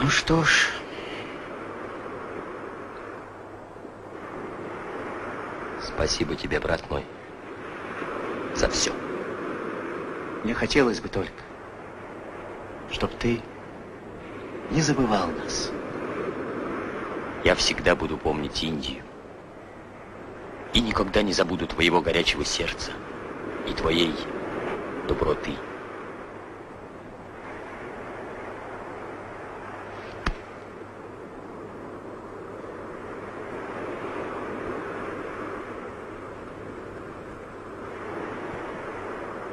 Ну что ж... Спасибо тебе, брат мой, за все. Мне хотелось бы только, чтоб ты не забывал нас. Я всегда буду помнить Индию. И никогда не забуду твоего горячего сердца и твоей доброты.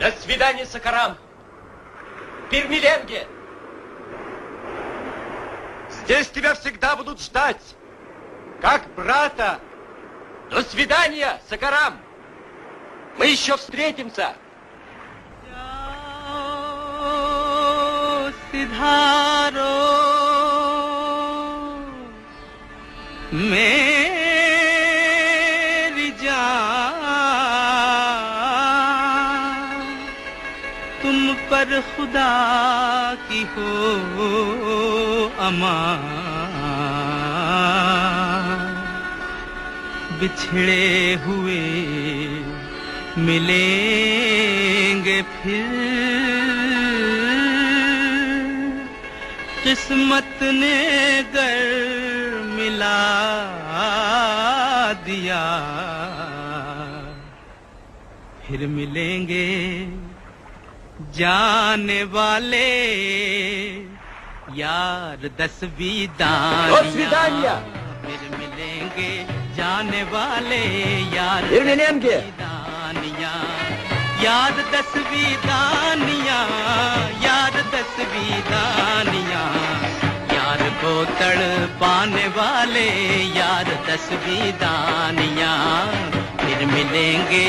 До свидания, Сакарам. Пермиленге. Здесь тебя всегда будут ждать, как брата. До свидания, Сакарам. Мы еще встретимся. Сидхаро. Мэ تم پر خدا کی ہو امان۔ بچھڑے ہوئے ملیں گے پھر۔ قسمت نے گر ملا دیا۔ پھر ملیں گے جانے والے یار دسویں دان پھر ملیں گے جانے والے یار دانیاں یاد دسویں دانیاں یاد دسویں دانیاں یار کو تڑ پانے والے یار دسویں دانیاں پھر ملیں گے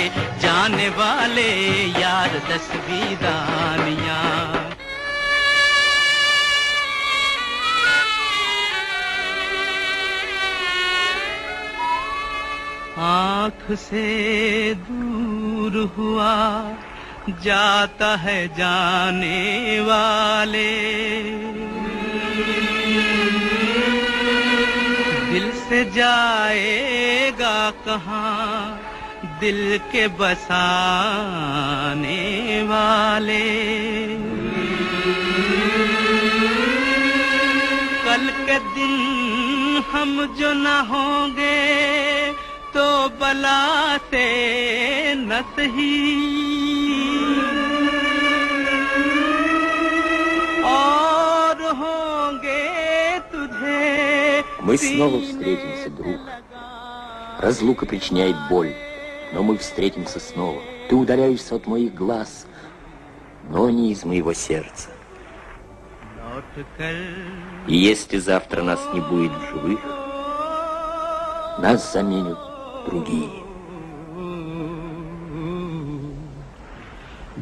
آنے والے، یار تصویراں آنکھ سے دور ہوا، جاتا ہے جانے والے۔ دل سے جائے گا کہاں؟ دل کے بسانے والے کل کے دن ہم جو نہ ہوں گے تو بلا سے نہ اور ہوں گے تجھے Мы снова встретимся, друг. Разлука причиняет боль. но мы встретимся снова. Ты удаляешься от моих глаз, но не из моего сердца. И если завтра нас не будет в живых, нас заменят другие.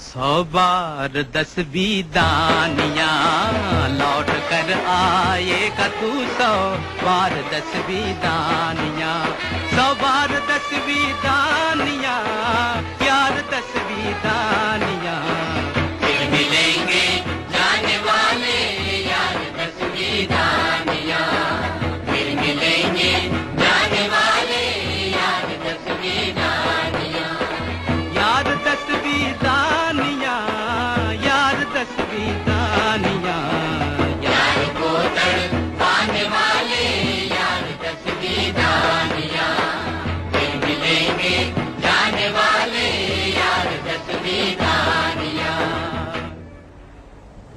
سو بار دس بھی دانیاں لوٹ کر آئے گا تو سو بار دس بھی دانیاں۔ سو بار دس بھی دانیاں یار دس بھی دانیاں۔ پھر ملیں گے جانے والے، یار دس بھی دانیاں۔ پھر ملیں گے جانے والے، یار دس بھی دانیاں۔